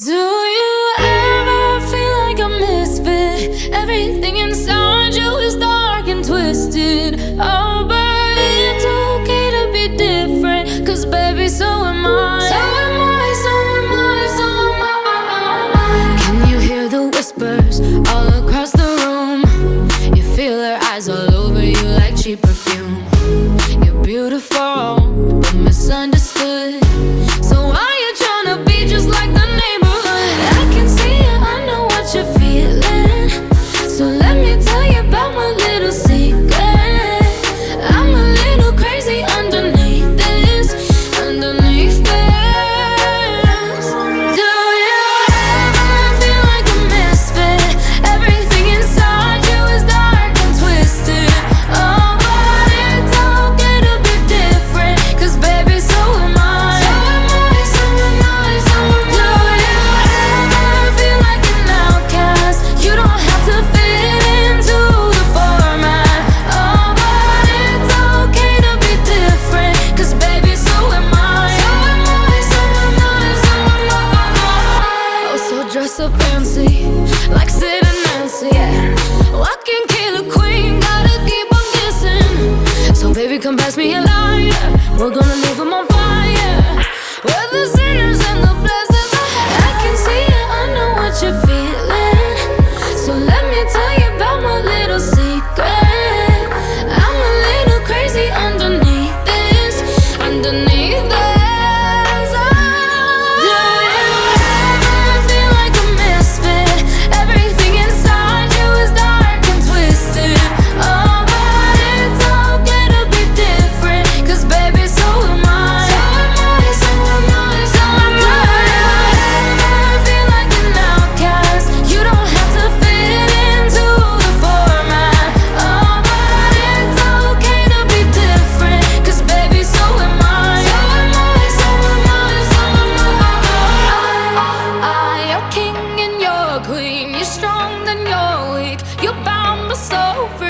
Do you ever feel like a misfit? Everything inside you is dark and twisted. Oh, but it's okay to be different. Cause, baby, so am I. So am I, so am I, so am I. Can you hear the whispers all across the room? You feel her eyes all over you like she prefers. so fancy, like Sid and Nancy. Yeah. You bound my soul. free.